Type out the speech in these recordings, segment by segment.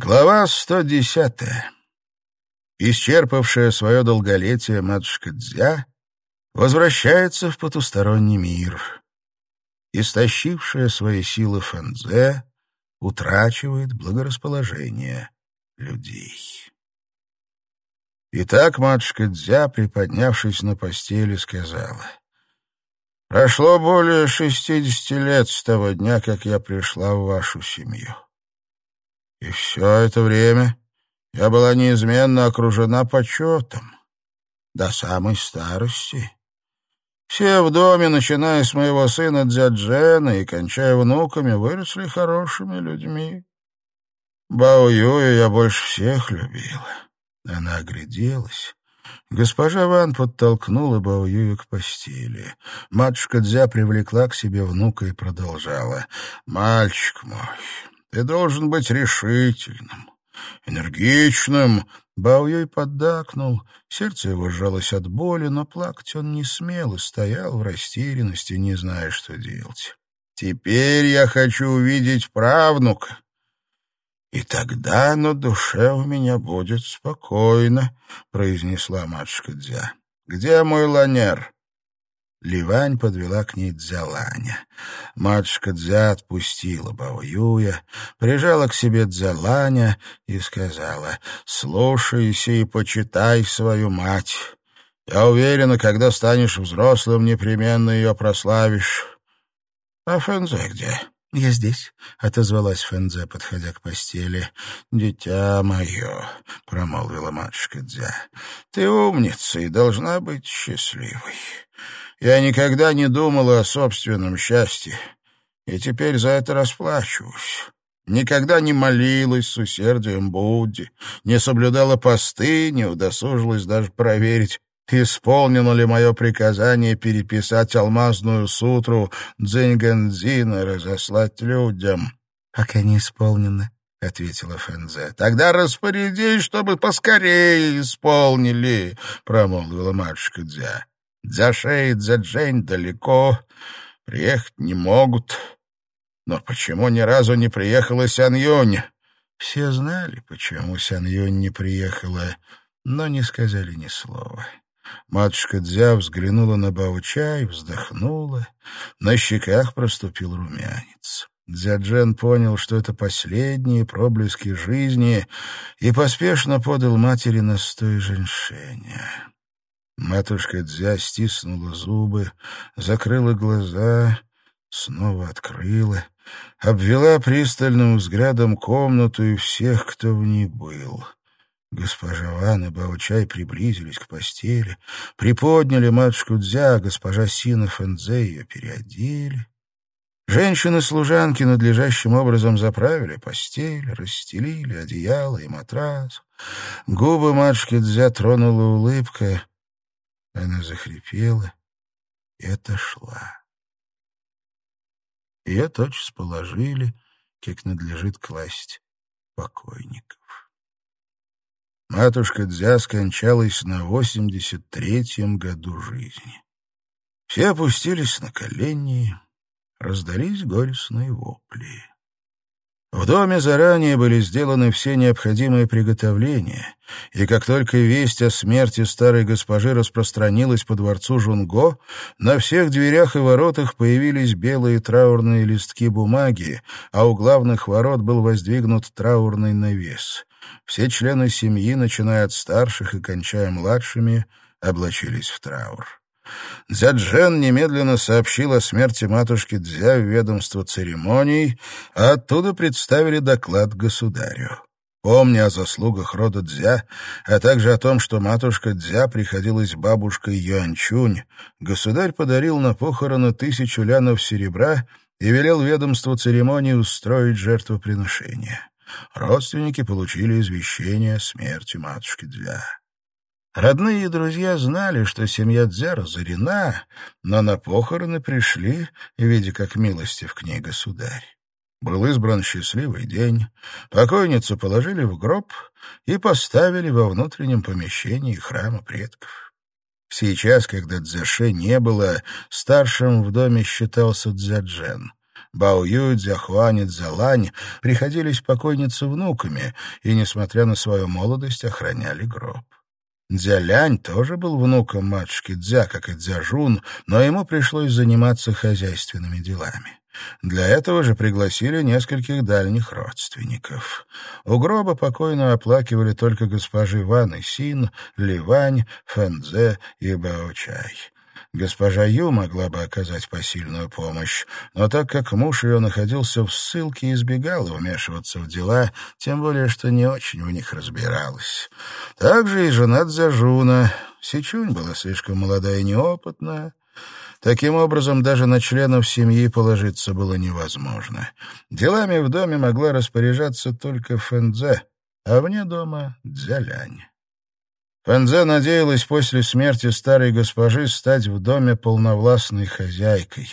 Глава 110. Исчерпавшая свое долголетие матушка Дзя возвращается в потусторонний мир. Истощившая свои силы Фэнзе утрачивает благорасположение людей. Итак, матушка Дзя, приподнявшись на постели, сказала, «Прошло более шестидесяти лет с того дня, как я пришла в вашу семью». И все это время я была неизменно окружена почетом. До самой старости. Все в доме, начиная с моего сына Дзяджена и кончая внуками, выросли хорошими людьми. Бао Юю я больше всех любила. Она огляделась. Госпожа Ван подтолкнула Бао Юю к постели. Матушка Дзя привлекла к себе внука и продолжала. «Мальчик мой, ты должен быть решительным, энергичным. Баоюй поддакнул. Сердце его сжалось от боли, но плакать он не смел и стоял в растерянности, не зная, что делать. «Теперь я хочу увидеть правнука, и тогда на душе у меня будет спокойно», — произнесла матушка Дзя. «Где мой ланер?» Ливань подвела к ней Дзяланя. Матушка Дзя отпустила Баоюя, прижала к себе Дзяланя и сказала, «Слушайся и почитай свою мать. Я уверена, когда станешь взрослым, непременно ее прославишь. А Фэнзе где?» «Я здесь», — отозвалась Фэнзе, подходя к постели. «Дитя мое», — промолвила матушка Дзя, — «ты умница и должна быть счастливой». Я никогда не думала о собственном счастье, и теперь за это расплачиваюсь. Никогда не молилась с усердием Будде, не соблюдала посты, не удосужилась даже проверить, исполнено ли мое приказание переписать алмазную сутру Дзиньганзин и разослать людям. — Пока не исполнено, — ответила Фэнзе. — Тогда распорядись, чтобы поскорее исполнили, — промолвила матушка Дзя. Дзяшей и Дзяджень далеко, приехать не могут. Но почему ни разу не приехала Сян Юнь? Все знали, почему Сян Юнь не приехала, но не сказали ни слова. Матушка Дзя взглянула на Бауча и вздохнула. На щеках проступил румянец. Дзяджен понял, что это последние проблески жизни, и поспешно подал матери настой женьшеня. Матушка Дзя стиснула зубы, закрыла глаза, снова открыла, обвела пристальным взглядом комнату и всех, кто в ней был. Госпожа Ван и Баучай приблизились к постели, приподняли матушку Дзя, госпожа Сина Фэнзе ее переодели. Женщины-служанки надлежащим образом заправили постель, расстелили одеяло и матрас. Губы матушки Дзя тронула улыбка, она захрипела и отошла. Ее тотчас положили, как надлежит класть покойников. Матушка Дзя скончалась на восемьдесят третьем году жизни. Все опустились на колени, раздались горестные вопли. В доме заранее были сделаны все необходимые приготовления, и как только весть о смерти старой госпожи распространилась по дворцу Жунго, на всех дверях и воротах появились белые траурные листки бумаги, а у главных ворот был воздвигнут траурный навес. Все члены семьи, начиная от старших и кончая младшими, облачились в траур. Дзяджен немедленно сообщил о смерти матушки Дзя в ведомство церемоний, а оттуда представили доклад государю. Помня о заслугах рода Дзя, а также о том, что матушка Дзя приходилась бабушкой Юанчунь, государь подарил на похороны тысячу лянов серебра и велел ведомству церемонии устроить жертвоприношение. Родственники получили извещение о смерти матушки Дзя. Родные и друзья знали, что семья Дзя разорена, но на похороны пришли, видя, как милостив к ней государь. Был избран счастливый день, покойницу положили в гроб и поставили во внутреннем помещении храма предков. Сейчас, когда Дзяше не было, старшим в доме считался Дзяджен. Баою, Дзяхуань и Цзалань приходились покойнице внуками и, несмотря на свою молодость, охраняли гроб. Дзялянь тоже был внуком матушки Дзя, как и Дзяжун, но ему пришлось заниматься хозяйственными делами. Для этого же пригласили нескольких дальних родственников. У гроба покойно оплакивали только госпожи Ван и Син, Ливань, Фэнзе и Баочай. Госпожа Ю могла бы оказать посильную помощь, но так как муж ее находился в ссылке, избегала вмешиваться в дела, тем более, что не очень в них разбиралась. Также и жена Дзажуна. Сичунь была слишком молодая и неопытная, Таким образом, даже на членов семьи положиться было невозможно. Делами в доме могла распоряжаться только Фэнзе, а вне дома — Дзялянь. Фэнзе надеялась после смерти старой госпожи стать в доме полновластной хозяйкой.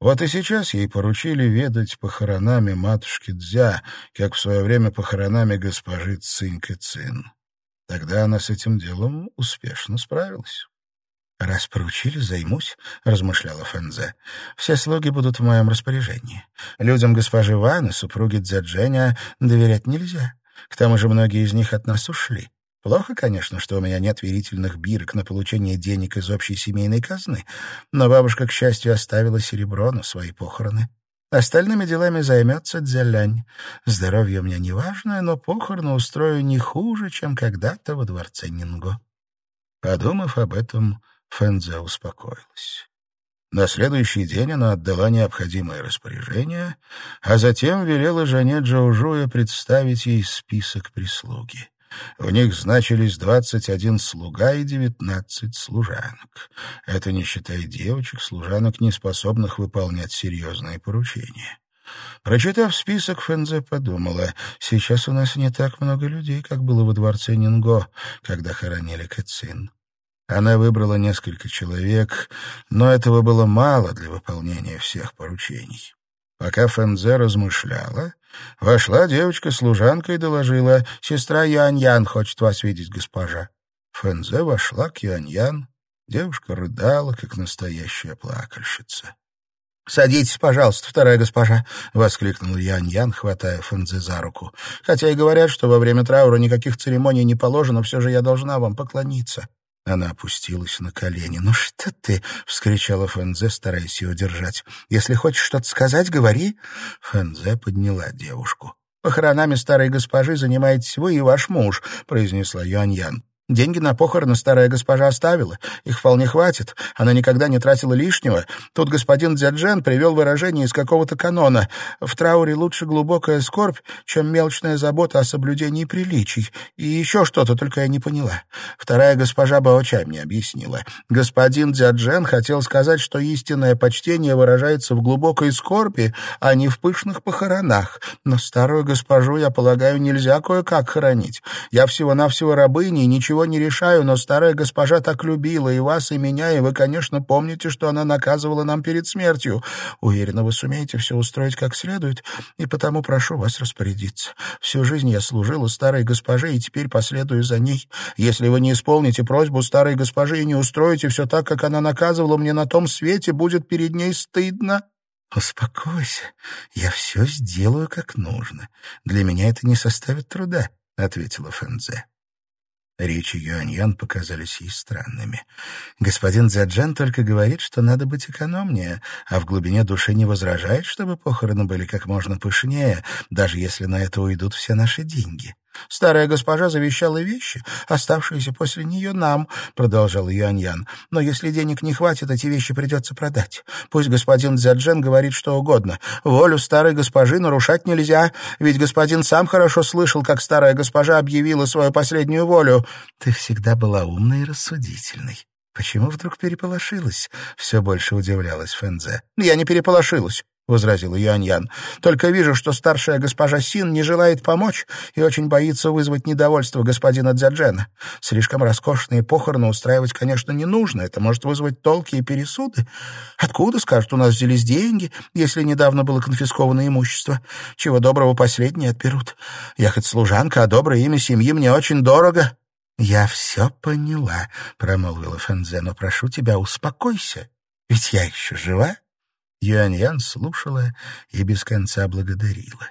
Вот и сейчас ей поручили ведать похоронами матушки Дзя, как в свое время похоронами госпожи Цинь Цин. Тогда она с этим делом успешно справилась. «Раз поручили, займусь», — размышляла Фэнзе. «Все слуги будут в моем распоряжении. Людям госпожи Ван и супруги Дзядженя доверять нельзя. К тому же многие из них от нас ушли. Плохо, конечно, что у меня нет верительных бирок на получение денег из общей семейной казны, но бабушка, к счастью, оставила серебро на свои похороны. Остальными делами займется Дзялянь. Здоровье у меня неважное, но похороны устрою не хуже, чем когда-то во дворце Нинго». Подумав об этом, Фэнзе успокоилась. На следующий день она отдала необходимое распоряжение, а затем велела жене Джоужуя представить ей список прислуги. В них значились двадцать один слуга и девятнадцать служанок. Это не считая девочек, служанок, не способных выполнять серьезные поручения. Прочитав список, Фэнзе подумала, сейчас у нас не так много людей, как было во дворце Нинго, когда хоронили Кэцин. Она выбрала несколько человек, но этого было мало для выполнения всех поручений. Пока Фэнзе размышляла, вошла девочка-служанка и доложила, «Сестра Юань-Ян хочет вас видеть, госпожа». Фэнзе вошла к Юань-Ян. Девушка рыдала, как настоящая плакальщица. «Садитесь, пожалуйста, вторая госпожа», — воскликнул Ян-Ян, хватая Фэнзе за руку. «Хотя и говорят, что во время траура никаких церемоний не положено, все же я должна вам поклониться». Она опустилась на колени. «Ну что ты?» — вскричала Фэнзе, стараясь ее держать. «Если хочешь что-то сказать, говори». Фэнзе подняла девушку. «Похоронами старой госпожи занимаетесь вы и ваш муж», — произнесла Юань-Ян. Деньги на похороны старая госпожа оставила. Их вполне хватит. Она никогда не тратила лишнего. Тут господин Дзяджен привел выражение из какого-то канона. В трауре лучше глубокая скорбь, чем мелочная забота о соблюдении приличий. И еще что-то, только я не поняла. Вторая госпожа Баочай мне объяснила. Господин Дзяджен хотел сказать, что истинное почтение выражается в глубокой скорби, а не в пышных похоронах. Но старую госпожу, я полагаю, нельзя кое-как хоронить. Я всего-навсего рабыня и ничего ничего не решаю, но старая госпожа так любила и вас, и меня, и вы, конечно, помните, что она наказывала нам перед смертью. Уверена, вы сумеете все устроить как следует, и потому прошу вас распорядиться. Всю жизнь я служила старой госпоже, и теперь последую за ней. Если вы не исполните просьбу старой госпожи и не устроите все так, как она наказывала мне на том свете, будет перед ней стыдно». «Успокойся, я все сделаю как нужно. Для меня это не составит труда», — ответила Фэнзе. Речи Юаньян показались ей странными. Господин Дзяджан только говорит, что надо быть экономнее, а в глубине души не возражает, чтобы похороны были как можно пышнее, даже если на это уйдут все наши деньги. Старая госпожа завещала вещи, оставшиеся после нее нам, — продолжал Юаньян. Но если денег не хватит, эти вещи придется продать. Пусть господин Дзяджен говорит что угодно. Волю старой госпожи нарушать нельзя, ведь господин сам хорошо слышал, как старая госпожа объявила свою последнюю волю. Ты всегда была умной и рассудительной. Почему вдруг переполошилась? Все больше удивлялась Фэнзе. Я не переполошилась возразил Юаньян. «Только вижу, что старшая госпожа Син не желает помочь и очень боится вызвать недовольство господина Дзяджена. Слишком роскошные похороны устраивать, конечно, не нужно. Это может вызвать толки и пересуды. Откуда, скажут, у нас взялись деньги, если недавно было конфисковано имущество? Чего доброго последние отберут. Я хоть служанка, а доброе имя семьи мне очень дорого». «Я все поняла», — промолвила Фэнзе, — «но прошу тебя, успокойся, ведь я еще жива». Юань-Ян слушала и без конца благодарила.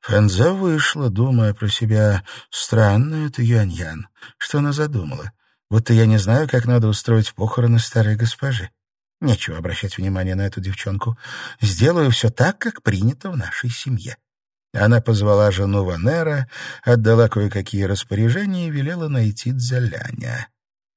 Фэнзе вышла, думая про себя. Странно это Юань-Ян. Что она задумала? Будто я не знаю, как надо устроить похороны старой госпожи. Нечего обращать внимание на эту девчонку. Сделаю все так, как принято в нашей семье. Она позвала жену Ванера, отдала кое-какие распоряжения и велела найти Дзяляня.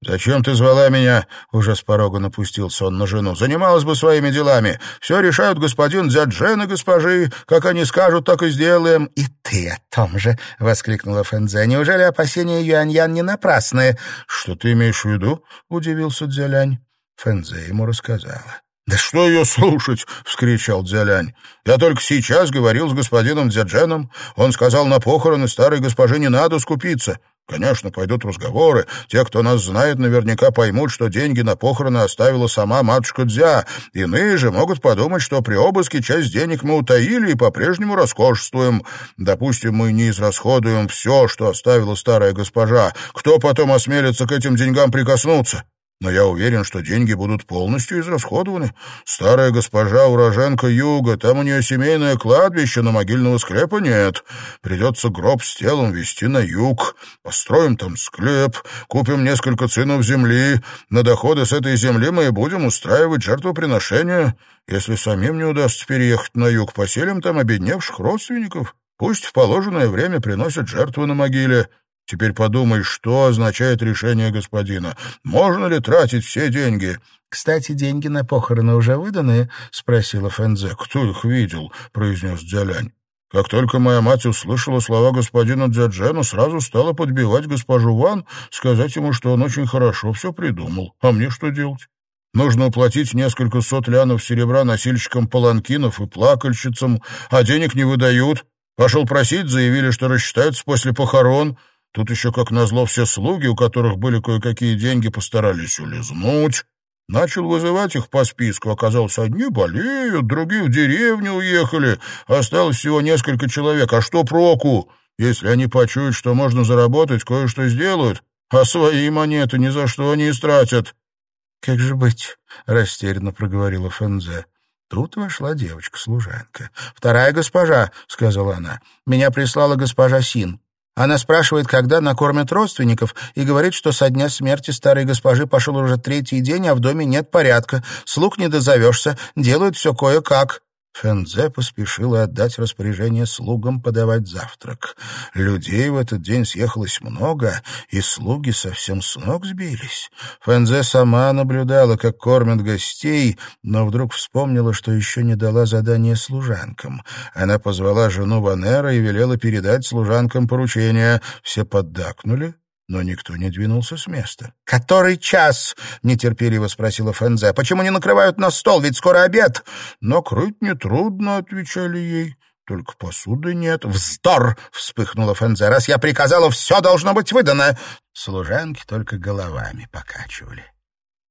«Зачем ты звала меня?» — уже с порога напустился он на жену. «Занималась бы своими делами. Все решают господин Дзяджен и госпожи. Как они скажут, так и сделаем». «И ты о том же!» — воскликнула Фэнзе. «Неужели опасения Юань-Ян не напрасные?» «Что ты имеешь в виду?» — удивился Дзялянь. Фэнзе ему рассказала. «Да что ее слушать?» — вскричал Дзялянь. «Я только сейчас говорил с господином Дзядженом. Он сказал, на похороны старой госпожи не надо скупиться. Конечно, пойдут разговоры. Те, кто нас знает, наверняка поймут, что деньги на похороны оставила сама матушка Дзя. Иные же могут подумать, что при обыске часть денег мы утаили и по-прежнему роскошествуем. Допустим, мы не израсходуем все, что оставила старая госпожа. Кто потом осмелится к этим деньгам прикоснуться?» Но я уверен, что деньги будут полностью израсходованы. Старая госпожа уроженка юга, там у нее семейное кладбище, но могильного склепа нет. Придется гроб с телом везти на юг. Построим там склеп, купим несколько цинов земли. На доходы с этой земли мы и будем устраивать жертвоприношения. Если самим не удастся переехать на юг, поселим там обедневших родственников. Пусть в положенное время приносят жертвы на могиле. Теперь подумай, что означает решение господина. Можно ли тратить все деньги? — Кстати, деньги на похороны уже выданы? — спросила Фэнзе. — Кто их видел? — произнес Дзялянь. Как только моя мать услышала слова господина Дзяджена, сразу стала подбивать госпожу Ван, сказать ему, что он очень хорошо все придумал. А мне что делать? Нужно уплатить несколько сот лянов серебра носильщикам паланкинов и плакальщицам, а денег не выдают. Пошел просить, заявили, что рассчитаются после похорон — Тут еще, как назло, все слуги, у которых были кое-какие деньги, постарались улизнуть. Начал вызывать их по списку. Оказалось, одни болеют, другие в деревню уехали. Осталось всего несколько человек. А что проку? Если они почуют, что можно заработать, кое-что сделают, а свои монеты ни за что не истратят. — Как же быть? — растерянно проговорила Фензе. Тут вошла девочка-служанка. «Вторая госпожа», — сказала она, — «меня прислала госпожа Син. Она спрашивает, когда накормят родственников, и говорит, что со дня смерти старой госпожи пошел уже третий день, а в доме нет порядка. Слуг не дозовешься, делают все кое-как. Фэнзе поспешила отдать распоряжение слугам подавать завтрак. Людей в этот день съехалось много, и слуги совсем с ног сбились. Фэнзе сама наблюдала, как кормят гостей, но вдруг вспомнила, что еще не дала задание служанкам. Она позвала жену Ванера и велела передать служанкам поручения. Все поддакнули, но никто не двинулся с места. «Который час?» — нетерпеливо спросила Фэнзе. «Почему не накрывают на стол? Ведь скоро обед!» «Накрыть нетрудно», — отвечали ей. «Только посуды нет». «Вздор!» — вспыхнула Фэнзе. «Раз я приказала, все должно быть выдано!» Служанки только головами покачивали.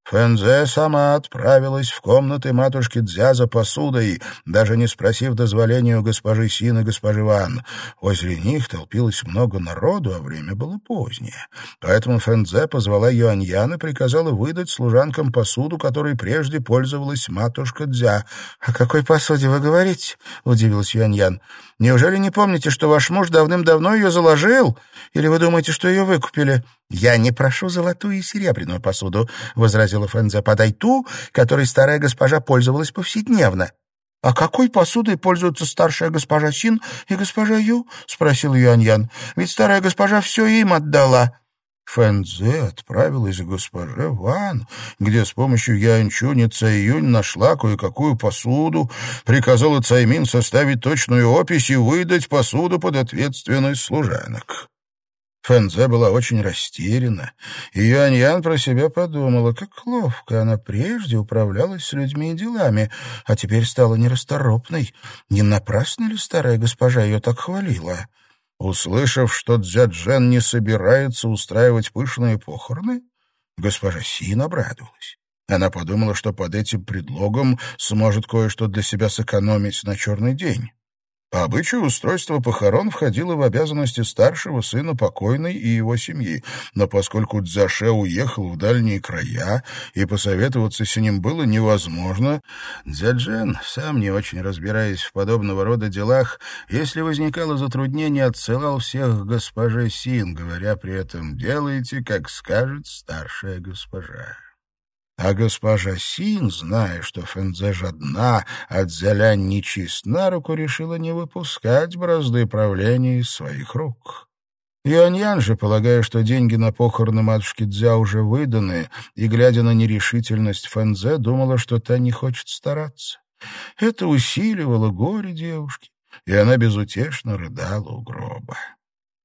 Фэнзе сама отправилась в комнаты матушки Дзя за посудой, даже не спросив дозволения у госпожи Син и госпожи Ван. Возле них толпилось много народу, а время было позднее. Поэтому Фэнзе позвала Юаньян и приказала выдать служанкам посуду, которой прежде пользовалась матушка Дзя. — О какой посуде вы говорите? — удивилась Юаньян. — Неужели не помните, что ваш муж давным-давно ее заложил? Или вы думаете, что ее выкупили? — Я не прошу золотую и серебряную посуду, — возразила Фэнзе. — Подай ту, которой старая госпожа пользовалась повседневно. — А какой посудой пользуются старшая госпожа Син и госпожа Ю? — спросил Юаньян. — Ведь старая госпожа все им отдала. Фэнзе отправилась к госпоже Ван, где с помощью Янчуни Цайюнь нашла кое-какую посуду, приказала Цаймин составить точную опись и выдать посуду под ответственность служанок. Фэнзе была очень растеряна, и Юаньян про себя подумала, как ловко она прежде управлялась с людьми и делами, а теперь стала нерасторопной. Не напрасно ли старая госпожа ее так хвалила? Услышав, что Дзяджен не собирается устраивать пышные похороны, госпожа Син обрадовалась. Она подумала, что под этим предлогом сможет кое-что для себя сэкономить на черный день. По обычаю устройство похорон входило в обязанности старшего сына покойной и его семьи, но поскольку Дзаше уехал в дальние края и посоветоваться с ним было невозможно, Дзяджен, сам не очень разбираясь в подобного рода делах, если возникало затруднение, отсылал всех к госпоже Син, говоря при этом «делайте, как скажет старшая госпожа». А госпожа Син, зная, что Фэнзе жадна, а Цзялянь нечист на руку, решила не выпускать бразды правления из своих рук. Юаньян же, полагая, что деньги на похороны матушки Дзя уже выданы, и, глядя на нерешительность Фэнзе, думала, что та не хочет стараться. Это усиливало горе девушки, и она безутешно рыдала у гроба.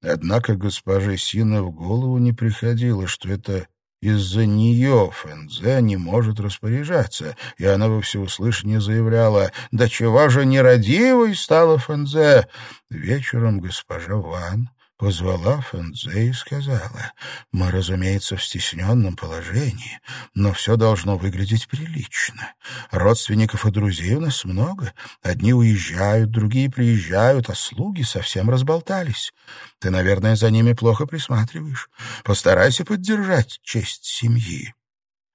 Однако госпоже Сина в голову не приходило, что это из-за нее Фэнзе не может распоряжаться, и она во всеуслышание заявляла, «Да чего же нерадивой стала Фэнзе?» Вечером госпожа Ван позвала Фэнзе и сказала, «Мы, разумеется, в стесненном положении, но все должно выглядеть прилично. Родственников и друзей у нас много. Одни уезжают, другие приезжают, а слуги совсем разболтались. Ты, наверное, за ними плохо присматриваешь. Постарайся поддержать честь семьи».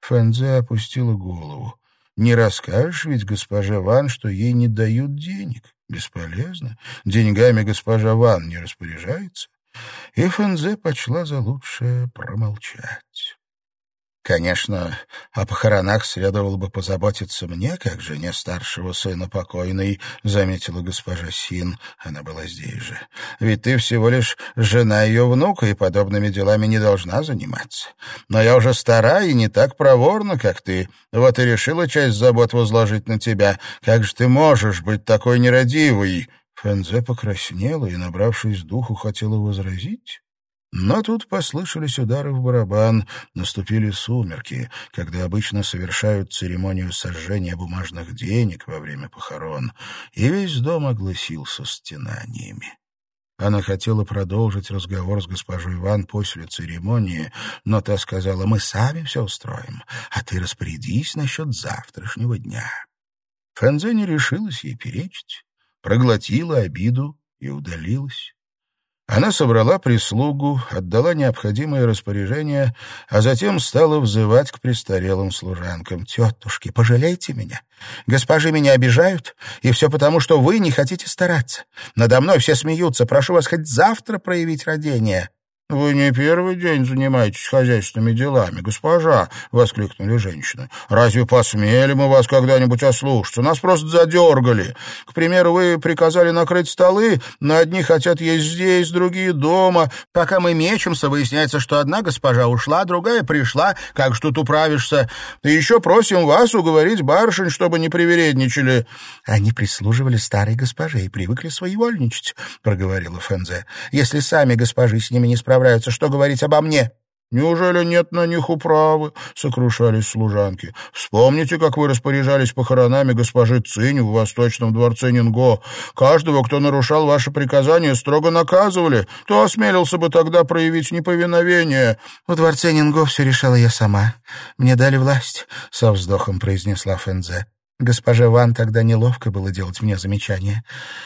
Фэнзе опустила голову. «Не расскажешь ведь госпоже Ван, что ей не дают денег?» Бесполезно. Деньгами госпожа Ван не распоряжается и Фэнзе почла за лучшее промолчать. Конечно, о похоронах следовало бы позаботиться мне, как жене старшего сына покойной, — заметила госпожа Син. Она была здесь же. Ведь ты всего лишь жена ее внука и подобными делами не должна заниматься. Но я уже стара и не так проворна, как ты. Вот и решила часть забот возложить на тебя. Как же ты можешь быть такой нерадивой? Фэнзе покраснела и, набравшись духу, хотела возразить. Но тут послышались удары в барабан, наступили сумерки, когда обычно совершают церемонию сожжения бумажных денег во время похорон, и весь дом огласился стенаниями. Она хотела продолжить разговор с госпожой Иван после церемонии, но та сказала, «Мы сами все устроим, а ты распорядись насчет завтрашнего дня». Фэнзе не решилась ей перечить проглотила обиду и удалилась. Она собрала прислугу, отдала необходимые распоряжения, а затем стала взывать к престарелым служанкам. «Тетушки, пожалейте меня. Госпожи меня обижают, и все потому, что вы не хотите стараться. Надо мной все смеются. Прошу вас хоть завтра проявить родение». «Вы не первый день занимаетесь хозяйственными делами, госпожа!» — воскликнули женщины. «Разве посмели мы вас когда-нибудь ослушаться? Нас просто задергали. К примеру, вы приказали накрыть столы, но одни хотят есть здесь, другие дома. Пока мы мечемся, выясняется, что одна госпожа ушла, другая пришла. Как ж тут управишься? И еще просим вас уговорить барышень, чтобы не привередничали». «Они прислуживали старой госпоже и привыкли своевольничать», — проговорила Фензе. «Если сами госпожи с ними не справляются, справляются. Что говорить обо мне?» «Неужели нет на них управы?» — сокрушались служанки. «Вспомните, как вы распоряжались похоронами госпожи Цинь в Восточном дворце Нинго. Каждого, кто нарушал ваши приказания, строго наказывали. Кто осмелился бы тогда проявить неповиновение?» «В дворце Нинго все решала я сама. Мне дали власть», — со вздохом произнесла Фэнзе. Госпоже Ван тогда неловко было делать мне замечания.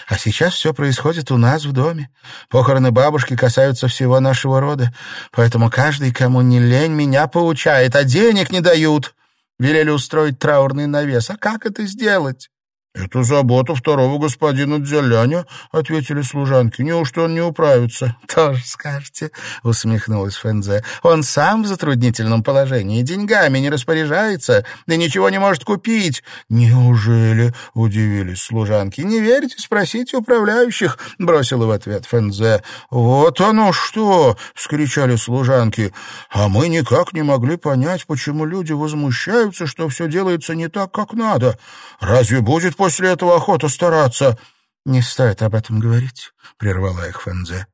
А сейчас все происходит у нас в доме. Похороны бабушки касаются всего нашего рода, поэтому каждый, кому не лень, меня получает, а денег не дают. Велели устроить траурный навес. А как это сделать? «Это забота второго господина Дзяляня», — ответили служанки. «Неужто он не управится?» «Тоже скажете», — усмехнулась Фэнзе. «Он сам в затруднительном положении, деньгами не распоряжается, да ничего не может купить». «Неужели?» — удивились служанки. «Не верите? Спросите управляющих», — бросила в ответ Фэнзе. «Вот оно что!» — вскричали служанки. «А мы никак не могли понять, почему люди возмущаются, что все делается не так, как надо. Разве будет после этого охота стараться?» «Не стоит об этом говорить», — прервала их Фэнзе.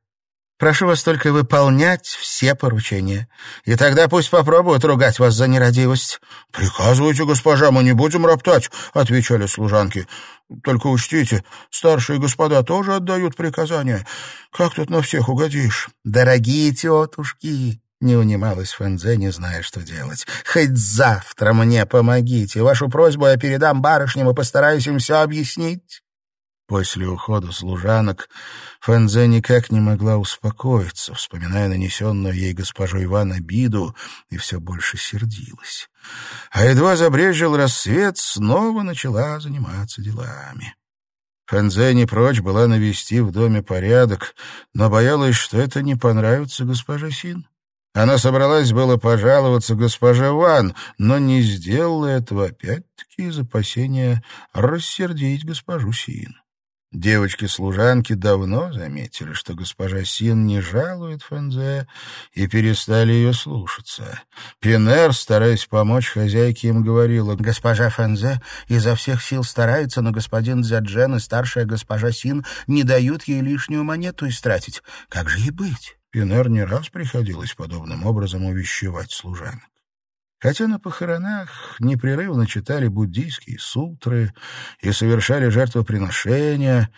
«Прошу вас только выполнять все поручения, и тогда пусть попробуют ругать вас за нерадивость». «Приказывайте, госпожа, мы не будем роптать», — отвечали служанки. «Только учтите, старшие господа тоже отдают приказания. Как тут на всех угодишь?» «Дорогие тетушки!» Не унималась Фэнзе, не зная, что делать. «Хоть завтра мне помогите. Вашу просьбу я передам барышням и постараюсь им все объяснить». После ухода служанок Фэнзе никак не могла успокоиться, вспоминая нанесенную ей госпожу Иван обиду, и все больше сердилась. А едва забрежил рассвет, снова начала заниматься делами. Фэнзе не прочь была навести в доме порядок, но боялась, что это не понравится госпоже Син. Она собралась было пожаловаться госпоже Ван, но не сделала этого опять-таки из опасения рассердить госпожу Син. Девочки-служанки давно заметили, что госпожа Син не жалует Фэнзе и перестали ее слушаться. Пинер, стараясь помочь хозяйке, им говорила, «Госпожа Фэнзе изо всех сил старается, но господин Дзяджен и старшая госпожа Син не дают ей лишнюю монету истратить. Как же ей быть?» Пинер не раз приходилось подобным образом увещевать служанок. Хотя на похоронах непрерывно читали буддийские сутры и совершали жертвоприношения,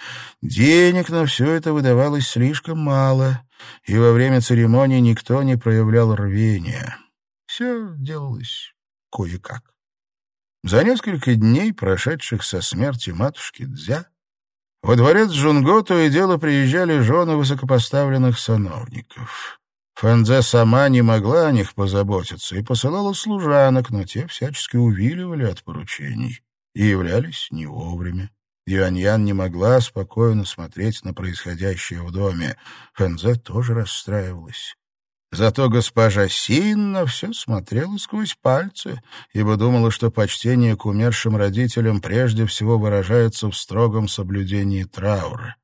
денег на все это выдавалось слишком мало, и во время церемонии никто не проявлял рвения. Все делалось кое-как. За несколько дней, прошедших со смерти матушки Дзя, во дворец Джунго то и дело приезжали жены высокопоставленных сановников. Фэнзе сама не могла о них позаботиться и посылала служанок, но те всячески увиливали от поручений и являлись не вовремя. Юаньян не могла спокойно смотреть на происходящее в доме. Фэнзе тоже расстраивалась. Зато госпожа Синна все смотрела сквозь пальцы, ибо думала, что почтение к умершим родителям прежде всего выражается в строгом соблюдении траура.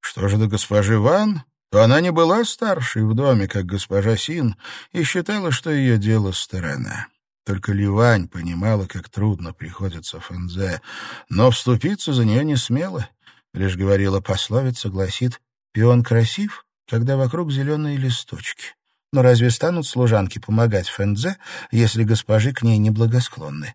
Что же до госпожи Ван, то она не была старшей в доме, как госпожа Син, и считала, что ее дело сторона. Только Ливань понимала, как трудно приходится Фэнзе, но вступиться за нее не смела. Лишь говорила пословица, гласит, «Пион красив, когда вокруг зеленые листочки». Но разве станут служанки помогать Фэнзе, если госпожи к ней неблагосклонны?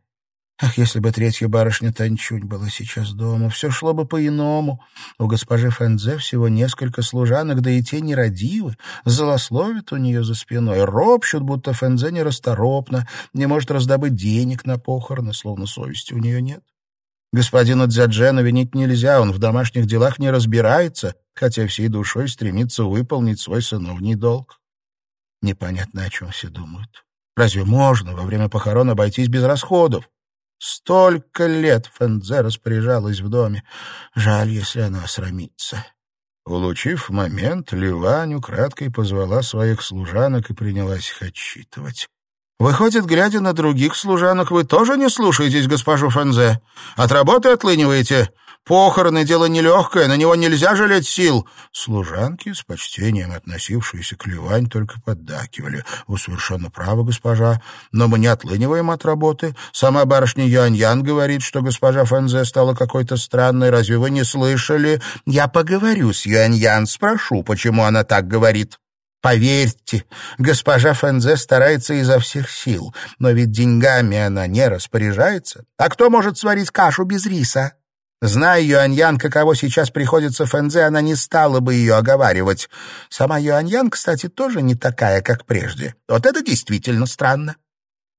Ах, если бы третья барышня Танчунь была сейчас дома, все шло бы по-иному. У госпожи Фэнзе всего несколько служанок, да и те нерадивы, злословят у нее за спиной, ропщут, будто Фэнзе нерасторопна, не может раздобыть денег на похороны, словно совести у нее нет. Господина Дзяджена винить нельзя, он в домашних делах не разбирается, хотя всей душой стремится выполнить свой сыновний долг. Непонятно, о чем все думают. Разве можно во время похорон обойтись без расходов? Столько лет Фэнзе распоряжалась в доме. Жаль, если она осрамится. Улучив момент, Ливань украдкой позвала своих служанок и принялась их отчитывать. «Выходит, глядя на других служанок, вы тоже не слушаетесь госпожу Фэнзе? От работы отлыниваете? Похороны — дело нелегкое, на него нельзя жалеть сил. Служанки, с почтением относившиеся к Ливань, только поддакивали. Вы совершенно правы, госпожа, но мы не отлыниваем от работы. Сама барышня Юань-Ян говорит, что госпожа Фэнзе стала какой-то странной. Разве вы не слышали? Я поговорю с Юань-Ян, спрошу, почему она так говорит. Поверьте, госпожа Фэнзе старается изо всех сил, но ведь деньгами она не распоряжается. А кто может сварить кашу без риса? Зная Юаньян, каково сейчас приходится Фэнзе, она не стала бы ее оговаривать. Сама Юаньян, кстати, тоже не такая, как прежде. Вот это действительно странно.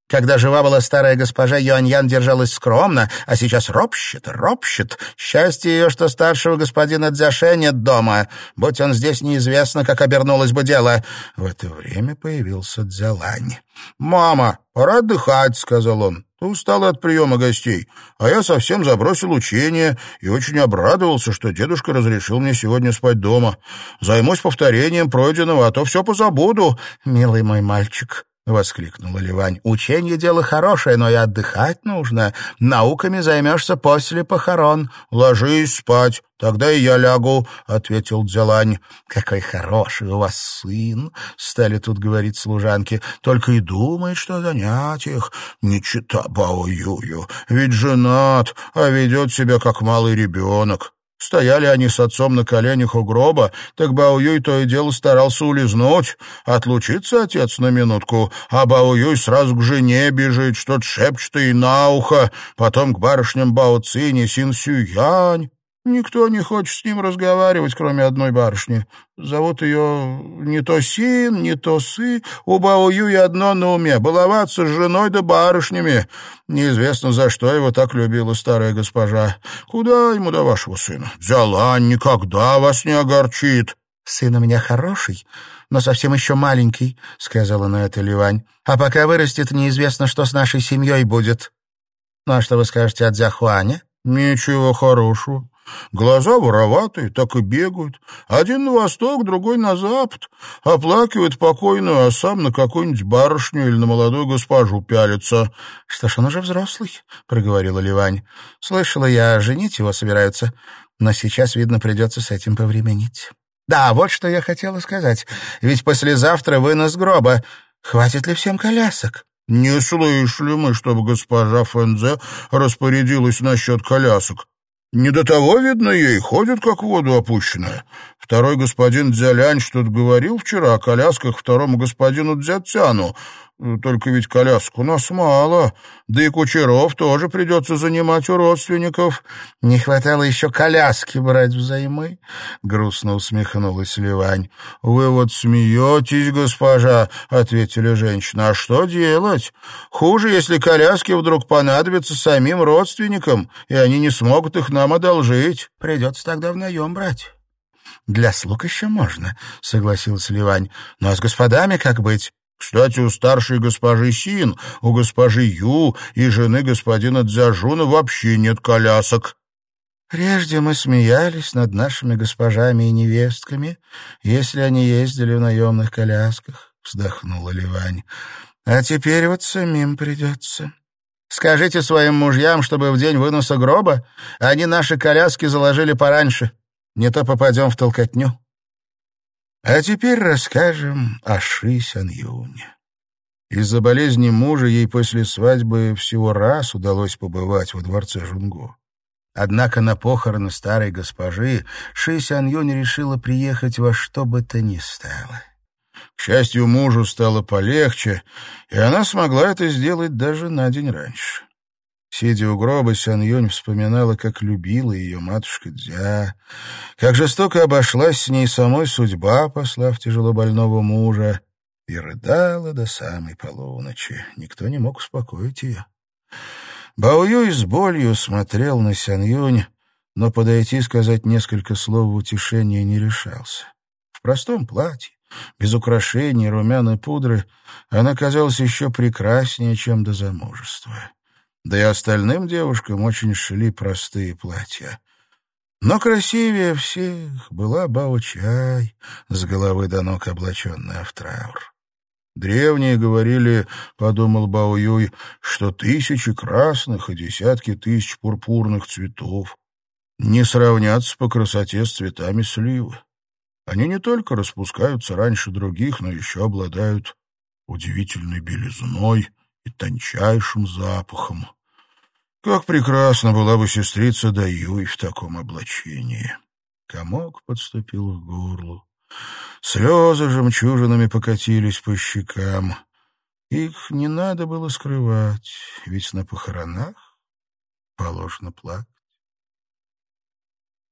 Когда жива была старая госпожа, Юаньян держалась скромно, а сейчас ропщет, ропщет. Счастье ее, что старшего господина Дзяше нет дома. Будь он здесь, неизвестно, как обернулось бы дело. В это время появился Дзялань. «Мама, пора отдыхать», — сказал он. Устала от приема гостей, а я совсем забросил учение и очень обрадовался, что дедушка разрешил мне сегодня спать дома. Займусь повторением пройденного, а то все позабуду. Милый мой мальчик, — воскликнула Ливань. «Учение — дело хорошее, но и отдыхать нужно. Науками займешься после похорон. Ложись спать, тогда и я лягу», — ответил Дзялань. «Какой хороший у вас сын», — стали тут говорить служанки. «Только и думает, что занять их. Не чита Бао-Юю, ведь женат, а ведет себя как малый ребенок. Стояли они с отцом на коленях у гроба, так Бао-Юй то и дело старался улизнуть. Отлучится отец на минутку, а Бао-Юй сразу к жене бежит, что-то шепчет ей на ухо, потом к барышням Бао-Цинь и Син Сюянь. Никто не хочет с ним разговаривать, кроме одной барышни. Зовут ее не то Син, не то Сы. У Баоюи одно на уме — баловаться с женой да барышнями. Неизвестно, за что его так любила старая госпожа. Куда ему до вашего сына? Дзялань никогда вас не огорчит. — Сын у меня хороший, но совсем еще маленький, — сказала на это Ливань. — А пока вырастет, неизвестно, что с нашей семьей будет. — Ну, а что вы скажете о Дзяхуане? — Ничего хорошего. Глаза вороватые, так и бегают. Один на восток, другой на запад. Оплакивает покойную, а сам на какую-нибудь барышню или на молодую госпожу пялится. — Что ж, он уже взрослый, — проговорила Ливань. — Слышала я, женить его собираются, но сейчас, видно, придется с этим повременить. — Да, вот что я хотела сказать. Ведь послезавтра вынос гроба. Хватит ли всем колясок? — Не слышали мы, чтобы госпожа Фэнзе распорядилась насчет колясок. Не до того, видно, ей, ходит как в воду опущенная. Второй господин Дзялянь что-то говорил вчера о колясках второму господину Дзятяну. Только ведь колясок у нас мало, да и кучеров тоже придется занимать у родственников. Не хватало еще коляски брать взаймы, — грустно усмехнулась Ливань. — Вы вот смеетесь, госпожа, — ответили женщины. — А что делать? Хуже, если коляски вдруг понадобятся самим родственникам, и они не смогут их нам одолжить. — Придется тогда в наем брать. — Для слуг еще можно, — согласилась Ливань. — а с господами как быть? Кстати, у старшей госпожи Син, у госпожи Ю и жены господина Дзяжуна вообще нет колясок. Прежде мы смеялись над нашими госпожами и невестками, если они ездили в наемных колясках, — вздохнула Ливань. А теперь вот самим придется. Скажите своим мужьям, чтобы в день выноса гроба они наши коляски заложили пораньше. Не то попадем в толкотню. А теперь расскажем о Ши Сян Юне. Из-за болезни мужа ей после свадьбы всего раз удалось побывать во дворце Жунго. Однако на похороны старой госпожи Ши Сян Юнь решила приехать во что бы то ни стало. К счастью, мужу стало полегче, и она смогла это сделать даже на день раньше. Сидя у гроба, Сян Юнь вспоминала, как любила ее матушка Дзя, как жестоко обошлась с ней самой судьба, послав тяжело больного мужа, и рыдала до самой полуночи. Никто не мог успокоить ее. Бао Юй с болью смотрел на Сян Юнь, но подойти сказать несколько слов утешения не решался. В простом платье, без украшений, румяной пудры, она казалась еще прекраснее, чем до замужества. Да и остальным девушкам очень шли простые платья. Но красивее всех была Бао-Чай, с головы до ног облаченная в траур. Древние говорили, — подумал Бао-Юй, — что тысячи красных и десятки тысяч пурпурных цветов не сравнятся по красоте с цветами сливы. Они не только распускаются раньше других, но еще обладают удивительной белизной и тончайшим запахом. Как прекрасно была бы сестрица Даюй в таком облачении. Комок подступил к горлу. Слезы жемчужинами покатились по щекам. Их не надо было скрывать, ведь на похоронах положено плакать.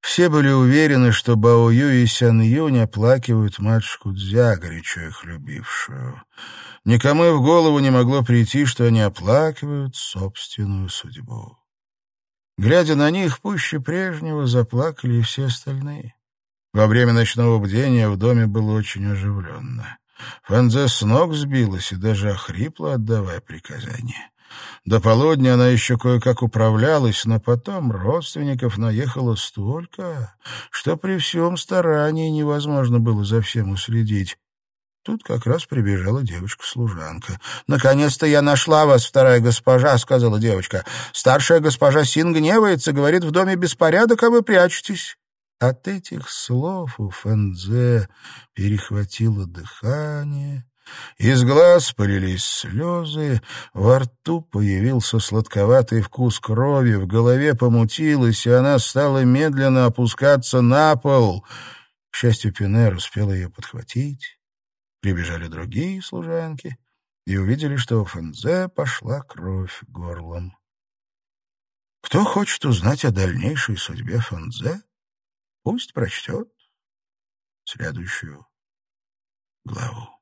Все были уверены, что Бао Ю и Сян Юнь оплакивают матушку Дзя, горячо их любившую. Никому и в голову не могло прийти, что они оплакивают собственную судьбу. Глядя на них, пуще прежнего заплакали и все остальные. Во время ночного бдения в доме было очень оживленно. Фанзе с ног сбилась и даже охрипла, отдавая приказания. До полудня она еще кое-как управлялась, но потом родственников наехало столько, что при всем старании невозможно было за всем уследить. Тут как раз прибежала девочка-служанка. «Наконец-то я нашла вас, вторая госпожа», — сказала девочка. «Старшая госпожа Син гневается, говорит, в доме беспорядок, а вы прячетесь». От этих слов у Фэнзе перехватило дыхание, из глаз полились слезы, во рту появился сладковатый вкус крови, в голове помутилась, и она стала медленно опускаться на пол. К счастью, Пинер успел ее подхватить. Прибежали другие служанки и увидели, что у Фэнзе пошла кровь горлом. Кто хочет узнать о дальнейшей судьбе Фанзе, пусть прочтет следующую главу.